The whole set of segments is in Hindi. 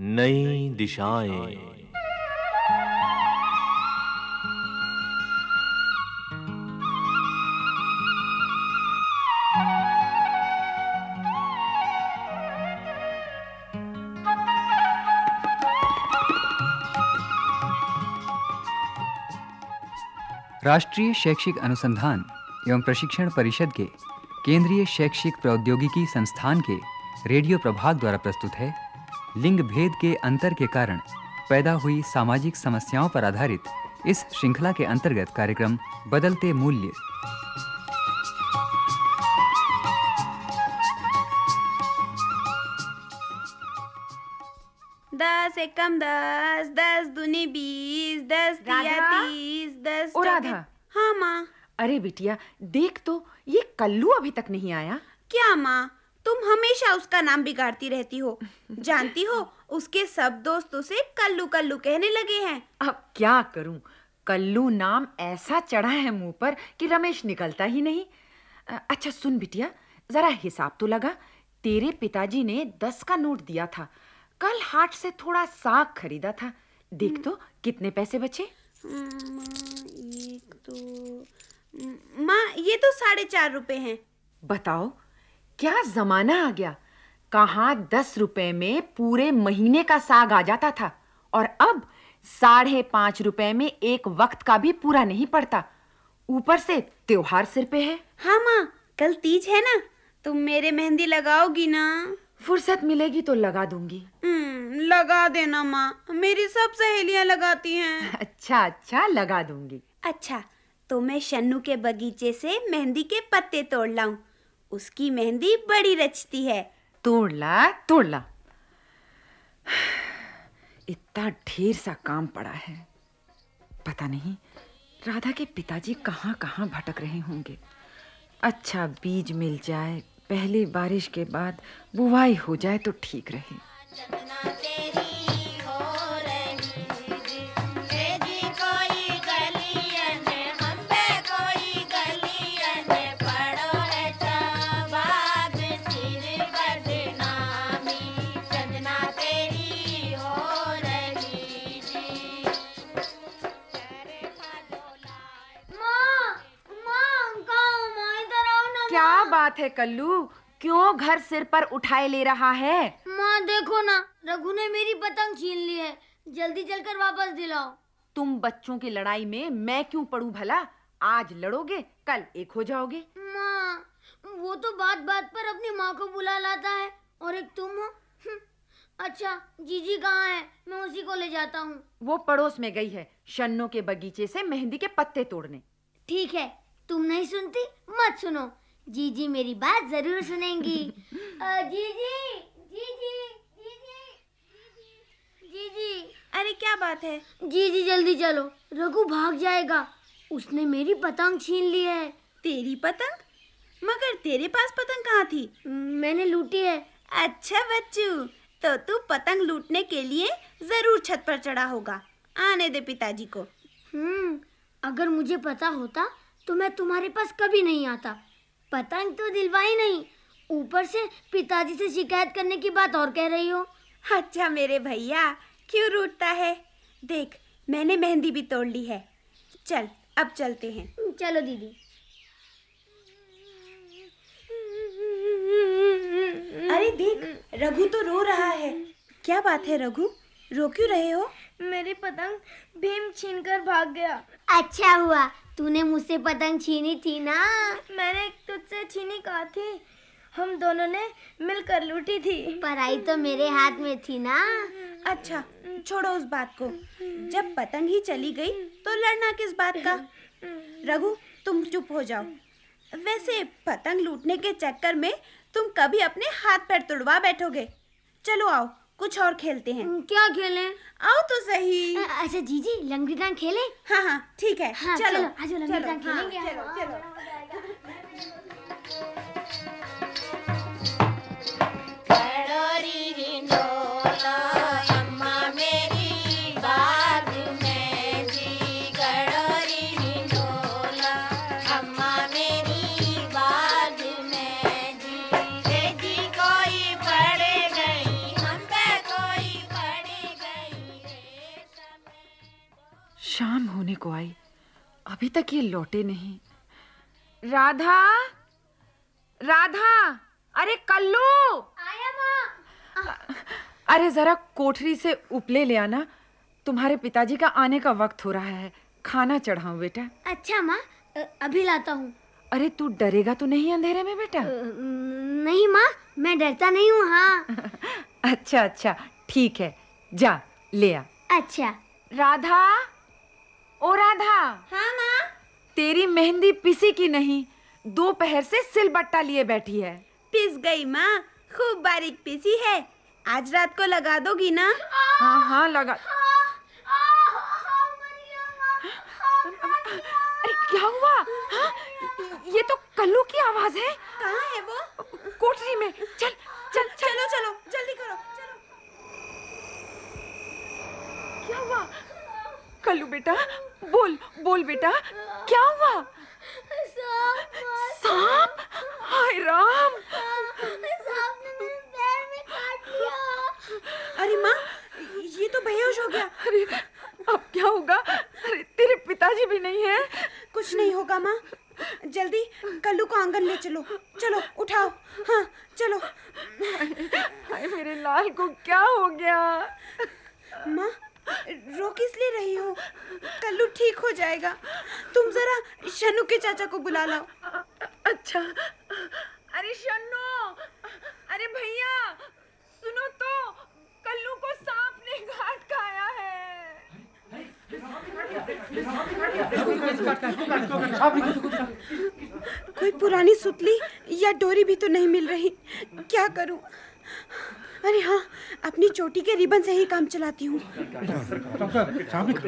नई दिशाएँ। राष्ट्रीय शैक्षिक अनुसंधान एवं प्रशिक्षण परिषद के केंद्रीय शैक्षिक प्रौद्योगिकी संस्थान के रेडियो प्रभाग द्वारा प्रस्तुत है। लिंग भेद के अंतर के कारण पैदा हुई सामाजिक समस्याओं पर आधारित इस श्रृंखला के अंतर्गत कार्यक्रम बदलते मूल्य। दस एकम दस दस दूनी बीस दस दिया तीस दस ओ चौके- राधा? हाँ माँ। अरे बिटिया देख तो ये कल्लू अभी तक नहीं आया। क्या माँ? तुम हमेशा उसका नाम बिगाड़ती रहती हो। जानती हो उसके सब दोस्त उसे कल्लू कल्लू कहने लगे हैं। अब क्या करूँ? कल्लू नाम ऐसा चढ़ा है मुँह पर कि रमेश निकलता ही नहीं। अच्छा सुन बिटिया जरा हिसाब तो लगा। तेरे पिताजी ने दस का नोट दिया था। कल हाट से थोड़ा साग खरीदा था। देख तो कितने पैसे बचे? हम्म, एक दो हम्म, माँ ये तो साढ़े चार रुपए हैं। बताओ क्या जमाना आ गया? कहाँ दस रुपए में पूरे महीने का साग आ जाता था और अब साढ़े पाँच रुपए में एक वक्त का भी पूरा नहीं पड़ता। ऊपर से त्योहार सिर पे है। हाँ माँ कल तीज है ना तुम मेरे मेहंदी लगाओगी ना? फुर्सत मिलेगी तो लगा दूँगी। हम्म, लगा देना माँ मेरी सब सहेलियाँ लगाती हैं। अच्छा अच्छा लगा दूँगी। अच्छा तो मैं शन्नू के बगीचे से मेहंदी के पत्ते तोड़ लाऊं। उसकी मेहंदी बड़ी रचती है। तोड़ ला तोड़ ला इतना ढेर सा काम पड़ा है। पता नहीं राधा के पिताजी कहाँ कहाँ भटक रहे होंगे। अच्छा बीज मिल जाए पहली बारिश के बाद बुवाई हो जाए तो ठीक रहे। बात है कल्लू? क्यों घर सिर पर उठाए ले रहा है? माँ देखो ना रघु ने मेरी पतंग छीन ली है। जल्दी चलकर वापस दिलाओ। तुम बच्चों की लड़ाई में मैं क्यों पड़ू भला? आज लड़ोगे कल एक हो जाओगे। माँ वो तो बात बात पर अपनी माँ को बुला लाता है और एक तुम हो। हम्म, अच्छा जीजी कहाँ है? मैं उसी को ले जाता हूँ। वो पड़ोस में गई है शन्नो के बगीचे से मेहंदी के पत्ते तोड़ने। ठीक है तुम नहीं सुनती मत सुनो। जीजी मेरी बात ज़रूर सुनेंगी। अ, जीजी जीजी जीजी जीजी। अरे क्या बात है? जीजी जल्दी चलो। रघु भाग जाएगा। उसने मेरी पतंग छीन ली है। तेरी पतंग? मगर तेरे पास पतंग कहाँ थी? मैंने लूटी है। अच्छा बच्चू। तो तू पतंग लूटने के लिए ज़रूर छत पर चढ़ा होगा। आने दे पिताजी को। हम्म अगर मुझे पता होता तो मैं तुम्हारे पास कभी नहीं आता। पतंग तो दिलवाई नहीं। ऊपर से पिताजी से शिकायत करने की बात और कह रही हो। अच्छा मेरे भैया क्यों रूठता है? देख मैंने मेहंदी भी तोड़ ली है। चल अब चलते हैं। चलो दीदी। अरे देख रघु तो रो रहा है। क्या बात है रघु? रो क्यों रहे हो? मेरी पतंग भीम छीन कर भाग गया। अच्छा हुआ। तूने मुझसे पतंग छीनी थी ना? मैंने तुझसे छीनी कहा थी। हम दोनों ने मिलकर लूटी थी। पढ़ाई तो मेरे हाथ में थी ना? अच्छा छोड़ो उस बात को। जब पतंग ही चली गई तो लड़ना किस बात का? रघु तुम चुप हो जाओ। वैसे पतंग लूटने के चक्कर में तुम कभी अपने हाथ पैर तुड़वा बैठोगे। चलो आओ। कुछ और खेलते हैं। क्या खेलें? आओ तो सही। अच्छा जीजी लंगड़ी डांग खेले? हाँ हाँ ठीक है। हाँ, चलो चलो, आज लंगड़ी डांग हाँ, खेलेंगे, चलो हाँ, चलो। सोने को आई। अभी तक ये लौटे नहीं। राधा! राधा! अरे कल्लू! आया माँ। अरे जरा कोठरी से उपले ले आना। तुम्हारे पिताजी का आने का वक्त हो रहा है। खाना चढ़ाऊं बेटा। अच्छा माँ अभी लाता हूँ। अरे तू डरेगा तो नहीं अंधेरे में बेटा? नहीं माँ मैं डरता नहीं हूँ हाँ। अच्छा अच्छा ठीक है। जा ले आ। अच्छा। राधा! ओ राधा। हाँ माँ। तेरी मेहंदी पिसी की नहीं दोपहर से सिलबट्टा लिए बैठी है। पिस गई माँ। खूब बारीक पिसी है। आज रात को लगा दोगी ना? हाँ हाँ लगा। अरे क्या हुआ? हाँ? ये तो कल्लू की आवाज़ है। कहाँ है वो? कोठरी में। चल चल। चल चलो जल्दी करो चलो। क्या हुआ? कल्लू बेटा? बोल बोल बेटा। क्या हुआ? सांप? हाय राम। सांप ने मेरे पैर में काट लिया अरे माँ ये तो बेहोश हो गया। अरे अब क्या होगा? अरे तेरे पिताजी भी नहीं है। कुछ नहीं होगा माँ। जल्दी कल्लू को आँगन ले चलो। चलो उठाओ। हाँ चलो। हाय मेरे लाल को क्या हो गया? माँ रो किस लिए रही हो। कल्लू ठीक हो जाएगा। तुम जरा शनु के चाचा को बुला लाओ। अच्छा। अरे शन्नो अरे भैया! सुनो तो कल्लू को सांप ने घाट खाया है। कोई पुरानी सुतली या डोरी भी तो नहीं मिल रही। क्या करूँ? अरे हाँ अपनी चोटी के रिबन से ही काम चलाती हूँ।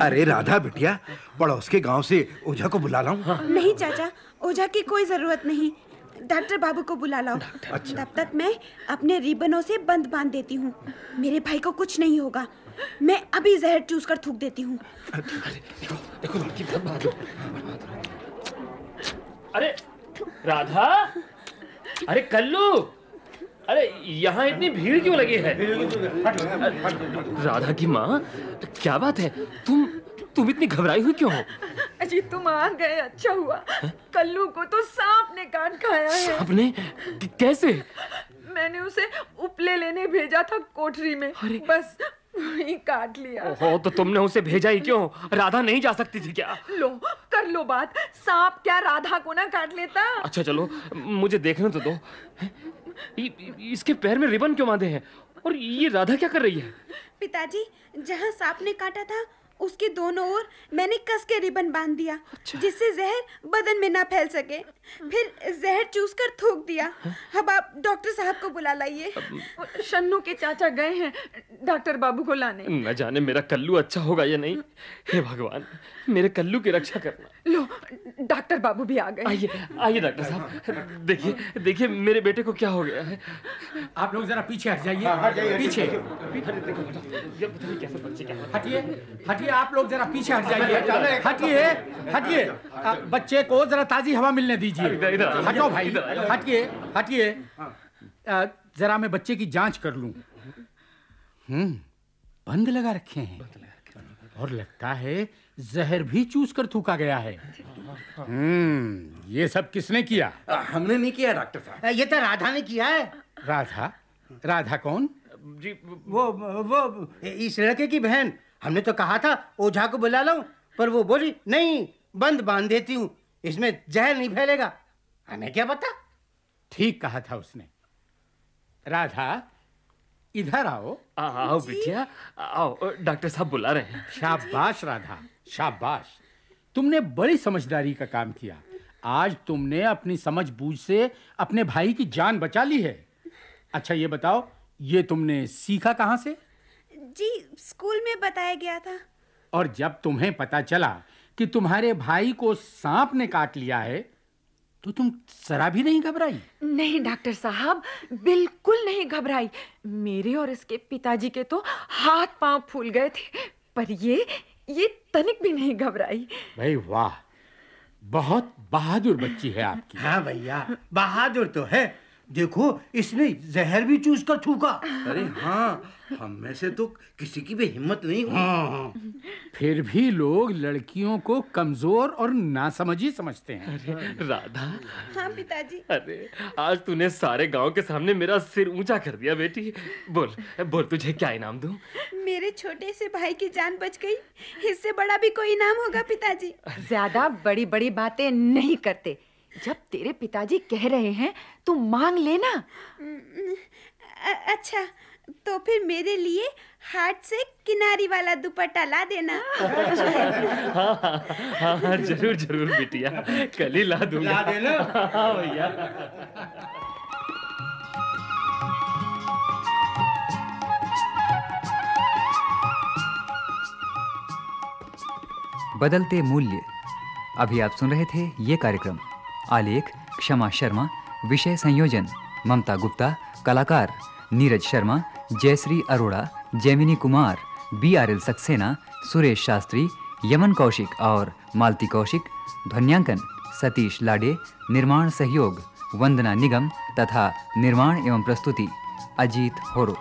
अरे राधा बिटिया पड़ोस के गाँव से ओझा को बुला लाऊं? नहीं चाचा ओझा की कोई ज़रूरत नहीं। डॉक्टर बाबू को बुला लाओ। तब तक मैं अपने रिबनों से बंद बाँध देती हूँ। मेरे भाई को कुछ नहीं होगा। मैं अभी जहर चूस कर थूक देती हूँ। अरे राधा? अरे कल्लू? अरे यहाँ इतनी भीड़ क्यों लगी है? राधा की माँ क्या बात है? तुम तुम इतनी घबराई हुई क्यों हो? अजी तुम आ गए अच्छा हुआ। कल्लू को तो सांप ने काट खाया है। सांप ने? कैसे? मैंने उसे उपले लेने भेजा था कोठरी में। अरे। बस वही काट लिया। ओहो तो तुमने उसे भेजा ही क्यों? राधा नहीं जा सकती थी क्या? लो कर लो बात। सांप क्या राधा को ना काट लेता? अच्छा चलो मुझे देखने तो दो। इ- इसके पैर में रिबन क्यों बांधे हैं? और ये राधा क्या कर रही है? पिताजी जहाँ सांप ने काटा था उसके दोनों ओर मैंने कस के रिबन बाँध दिया अच्छा। जिससे जहर बदन में ना फैल सके। फिर जहर चूस कर थूक दिया। अब आप डॉक्टर साहब को बुला लाइए। शन्नू के चाचा गए हैं डॉक्टर बाबू को लाने। न जाने मेरा कल्लू अच्छा होगा या नहीं। हे भगवान मेरे कल्लू की रक्षा करना। लो डॉक्टर बाबू भी आ गए। आइए आइए डॉक्टर साहब। देखिए देखिए मेरे बेटे को क्या हो गया है? आप लोग जरा पीछे हट जाइए। पीछे। बच्चे क्या हटिए। हटिए। आप लोग जरा पीछे हट जाइए। हटिए हटिए। बच्चे को जरा ताजी हवा मिलने दीजिए। हटो भाई हटिए हटिए। जरा मैं बच्चे की जाँच कर लूँ। हम्म बंद लगा रखे हैं। और लगता है जहर भी चूस कर थूका गया है। हम्म ये सब किसने किया? हमने नहीं किया डॉक्टर साहब। ये तो राधा ने किया है। राधा? राधा कौन? जी वो वो इस लड़के की बहन। हमने तो कहा था ओझा को बुला लो पर वो बोली नहीं बंद बाँध देती हूँ इसमें जहर नहीं फैलेगा। हमें क्या पता? ठीक कहा था उसने। राधा इधर आओ। आओ बिटिया आओ डॉक्टर साहब बुला रहे हैं। शाबाश राधा शाबाश। तुमने बड़ी समझदारी का काम किया। आज तुमने अपनी समझ बूझ से अपने भाई की जान बचा ली है। अच्छा ये बताओ ये तुमने सीखा कहाँ से? जी स्कूल में बताया गया था। और जब तुम्हें पता चला कि तुम्हारे भाई को सांप ने काट लिया है तो तुम जरा भी नहीं घबराई। नहीं डॉक्टर साहब बिल्कुल नहीं घबराई। मेरे और इसके पिताजी के तो हाथ पाँव फूल गए थे पर ये ये तनिक भी नहीं घबराई। भाई वाह बहुत बहादुर बच्ची है आपकी। हाँ भैया बहादुर तो है। देखो इसने जहर भी चूस कर थूका। अरे हाँ हम में से तो किसी की भी हिम्मत नहीं हुई। हाँ हाँ। फिर भी लोग लड़कियों को कमज़ोर और नासमझी समझते हैं। अरे राधा। हाँ पिताजी। अरे आज तूने सारे गाँव के सामने मेरा सिर ऊँचा कर दिया बेटी। बोल बोल तुझे क्या इनाम दूँ? मेरे छोटे से भाई की जान बच गई। इससे बड़ा भी कोई इनाम होगा पिताजी। ज़्यादा बड़ी बड़ी बातें नहीं करते। जब तेरे पिताजी कह रहे हैं तू मांग लेना। अच्छा तो फिर मेरे लिए हाथ से किनारी वाला दुपट्टा ला देना। हाँ हाँ हाँ हाँ ज़रूर ज़रूर बिटिया। कल ही ला दूँगा। ला देना। हाँ भैया। बदलते मूल्य। अभी आप सुन रहे थे ये कार्यक्रम। आलेख, क्षमा शर्मा, विषय संयोजन, ममता गुप्ता, कलाकार, Neeraj Sharma, Jayashree Arora, Jaimini Kumar, B R L Saxena, Suresh Shastri, Yaman Kaushik और मालती कौशिक, ध्वन्यांकन, सतीश लाडे, निर्माण सहयोग, वंदना निगम तथा निर्माण एवं प्रस्तुति, अजीत होरो।